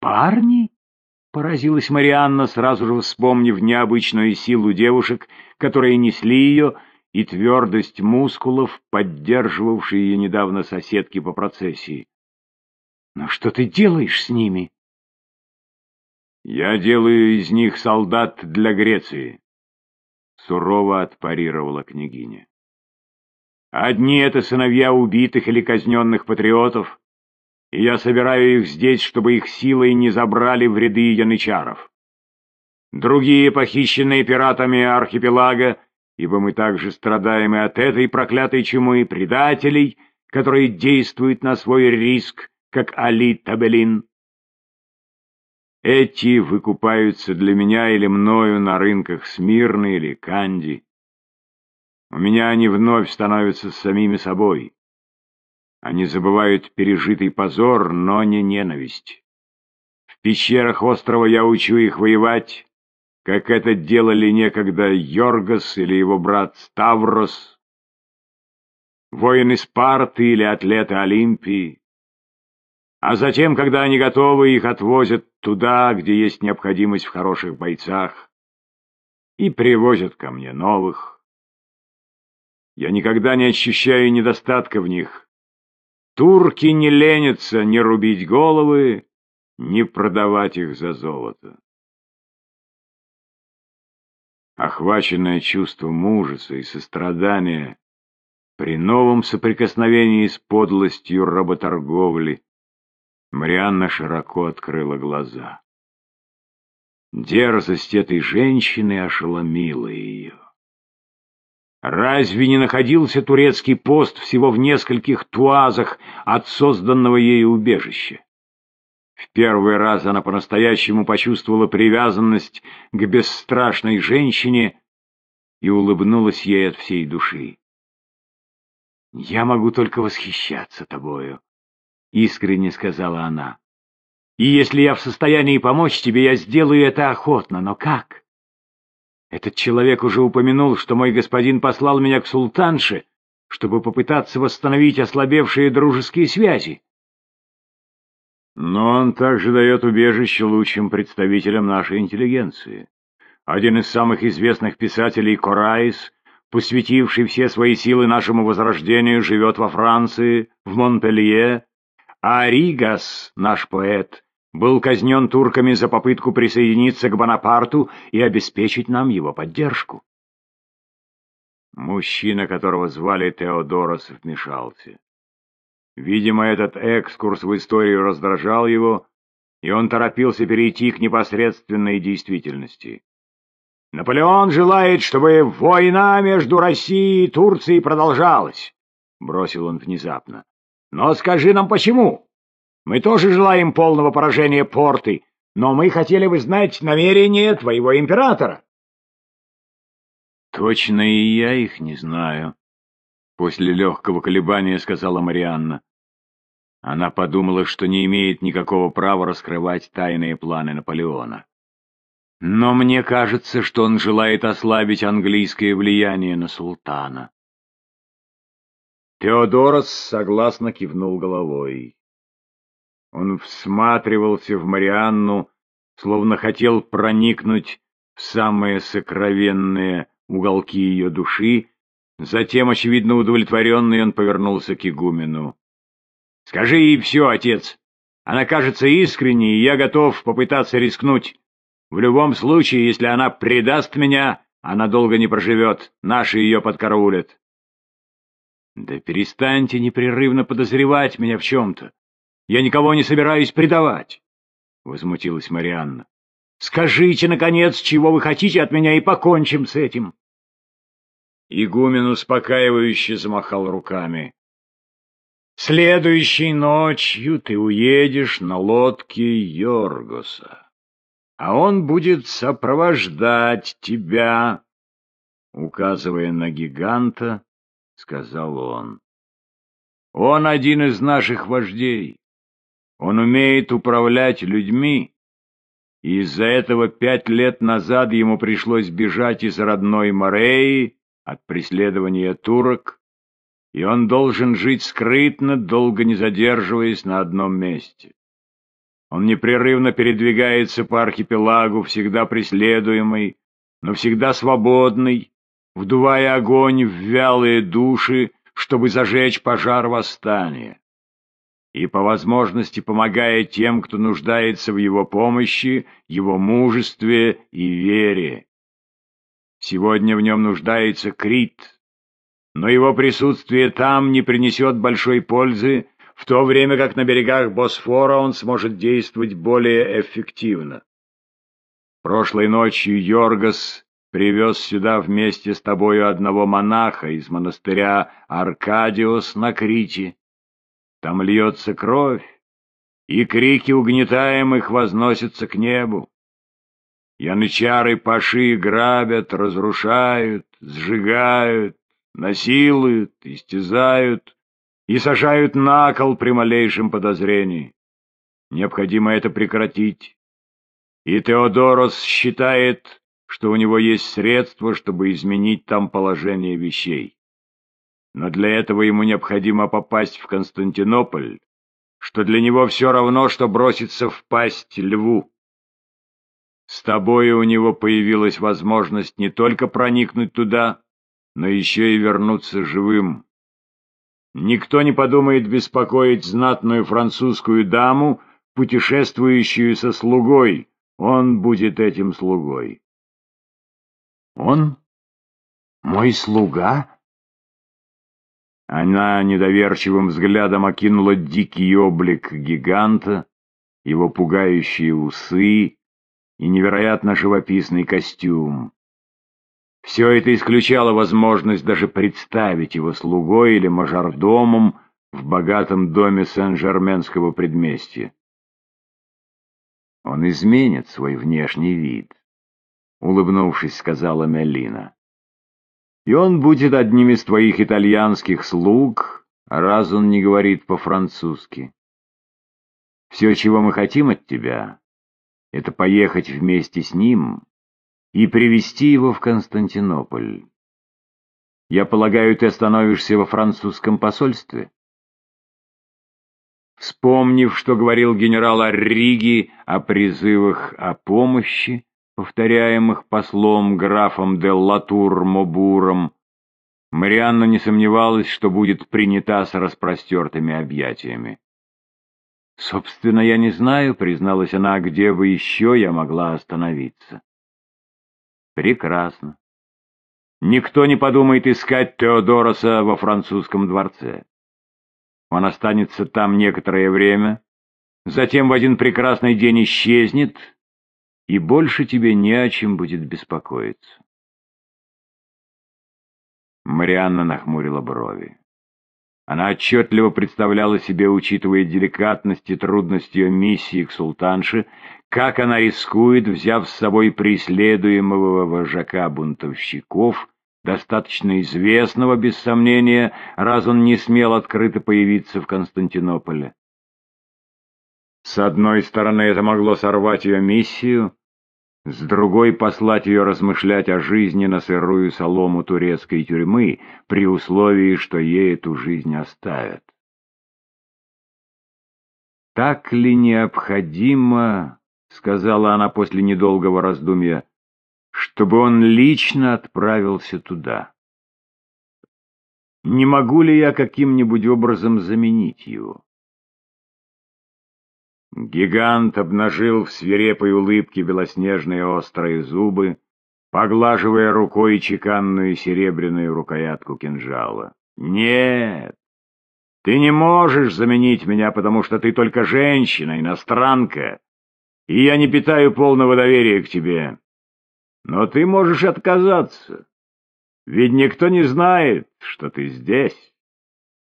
парни?» — поразилась Марианна, сразу же вспомнив необычную силу девушек, которые несли ее, и твердость мускулов, поддерживавшие ее недавно соседки по процессии. «Но что ты делаешь с ними?» «Я делаю из них солдат для Греции», — сурово отпарировала княгиня. «Одни — это сыновья убитых или казненных патриотов, и я собираю их здесь, чтобы их силой не забрали в ряды янычаров. Другие, похищенные пиратами архипелага, ибо мы также страдаем и от этой проклятой чумы предателей, которые действуют на свой риск, как Али Табелин. Эти выкупаются для меня или мною на рынках Смирны или Канди. У меня они вновь становятся самими собой. Они забывают пережитый позор, но не ненависть. В пещерах острова я учу их воевать, как это делали некогда Йоргас или его брат Ставрос, воины Спарты или атлеты Олимпии. А затем, когда они готовы, их отвозят туда, где есть необходимость в хороших бойцах, и привозят ко мне новых. Я никогда не ощущаю недостатка в них. Турки не ленятся ни рубить головы, ни продавать их за золото. Охваченное чувством ужаса и сострадания при новом соприкосновении с подлостью работорговли, Марианна широко открыла глаза. Дерзость этой женщины ошеломила ее. Разве не находился турецкий пост всего в нескольких туазах от созданного ею убежища? В первый раз она по-настоящему почувствовала привязанность к бесстрашной женщине и улыбнулась ей от всей души. «Я могу только восхищаться тобою», — искренне сказала она. «И если я в состоянии помочь тебе, я сделаю это охотно, но как? Этот человек уже упомянул, что мой господин послал меня к султанше, чтобы попытаться восстановить ослабевшие дружеские связи. Но он также дает убежище лучшим представителям нашей интеллигенции. Один из самых известных писателей Кораис, посвятивший все свои силы нашему возрождению, живет во Франции, в Монпелье, а Ригас, наш поэт, был казнен турками за попытку присоединиться к Бонапарту и обеспечить нам его поддержку. Мужчина, которого звали Теодорос, вмешался. Видимо, этот экскурс в историю раздражал его, и он торопился перейти к непосредственной действительности. «Наполеон желает, чтобы война между Россией и Турцией продолжалась», — бросил он внезапно. «Но скажи нам, почему?» Мы тоже желаем полного поражения порты, но мы хотели бы знать намерения твоего императора. Точно и я их не знаю, после легкого колебания сказала Марианна. Она подумала, что не имеет никакого права раскрывать тайные планы Наполеона. Но мне кажется, что он желает ослабить английское влияние на султана. Теодорос согласно кивнул головой. Он всматривался в Марианну, словно хотел проникнуть в самые сокровенные уголки ее души. Затем, очевидно удовлетворенный, он повернулся к игумену. — Скажи ей все, отец. Она кажется искренней, и я готов попытаться рискнуть. В любом случае, если она предаст меня, она долго не проживет, наши ее подкараулят. — Да перестаньте непрерывно подозревать меня в чем-то. Я никого не собираюсь предавать, — возмутилась Марианна. — Скажите, наконец, чего вы хотите от меня, и покончим с этим. Игумен успокаивающе замахал руками. — Следующей ночью ты уедешь на лодке Йоргоса, а он будет сопровождать тебя, — указывая на гиганта, сказал он. — Он один из наших вождей. Он умеет управлять людьми, и из-за этого пять лет назад ему пришлось бежать из родной Мореи от преследования турок, и он должен жить скрытно, долго не задерживаясь на одном месте. Он непрерывно передвигается по архипелагу, всегда преследуемый, но всегда свободный, вдувая огонь в вялые души, чтобы зажечь пожар восстания. И по возможности помогая тем, кто нуждается в его помощи, его мужестве и вере. Сегодня в нем нуждается Крит, но его присутствие там не принесет большой пользы, в то время как на берегах Босфора он сможет действовать более эффективно. Прошлой ночью Йоргас привез сюда вместе с тобою одного монаха из монастыря Аркадиос на Крите. Там льется кровь, и крики угнетаемых возносятся к небу. Янычары паши грабят, разрушают, сжигают, насилуют, истязают и сажают на кол при малейшем подозрении. Необходимо это прекратить. И Теодорос считает, что у него есть средства, чтобы изменить там положение вещей. Но для этого ему необходимо попасть в Константинополь, что для него все равно, что броситься в пасть льву. С тобой у него появилась возможность не только проникнуть туда, но еще и вернуться живым. Никто не подумает беспокоить знатную французскую даму, путешествующую со слугой. Он будет этим слугой. Он? Мой слуга? Она недоверчивым взглядом окинула дикий облик гиганта, его пугающие усы и невероятно живописный костюм. Все это исключало возможность даже представить его слугой или мажордомом в богатом доме Сен-Жерменского предместья. Он изменит свой внешний вид, — улыбнувшись, сказала Меллина. И он будет одним из твоих итальянских слуг, раз он не говорит по-французски. Все, чего мы хотим от тебя, — это поехать вместе с ним и привести его в Константинополь. Я полагаю, ты остановишься во французском посольстве? Вспомнив, что говорил генерал Орриги о призывах о помощи, повторяемых послом графом де Латур-Мобуром, Марианна не сомневалась, что будет принята с распростертыми объятиями. «Собственно, я не знаю», — призналась она, — «где бы еще я могла остановиться?» Прекрасно. Никто не подумает искать Теодороса во французском дворце. Он останется там некоторое время, затем в один прекрасный день исчезнет, и больше тебе не о чем будет беспокоиться. Марианна нахмурила брови. Она отчетливо представляла себе, учитывая деликатность и трудность ее миссии к султанше, как она рискует, взяв с собой преследуемого вожака бунтовщиков, достаточно известного, без сомнения, раз он не смел открыто появиться в Константинополе. С одной стороны, это могло сорвать ее миссию, с другой — послать ее размышлять о жизни на сырую солому турецкой тюрьмы, при условии, что ей эту жизнь оставят. «Так ли необходимо, — сказала она после недолгого раздумья, — чтобы он лично отправился туда? Не могу ли я каким-нибудь образом заменить его?» Гигант обнажил в свирепой улыбке белоснежные острые зубы, поглаживая рукой чеканную серебряную рукоятку кинжала. «Нет, ты не можешь заменить меня, потому что ты только женщина, иностранка, и я не питаю полного доверия к тебе. Но ты можешь отказаться, ведь никто не знает, что ты здесь».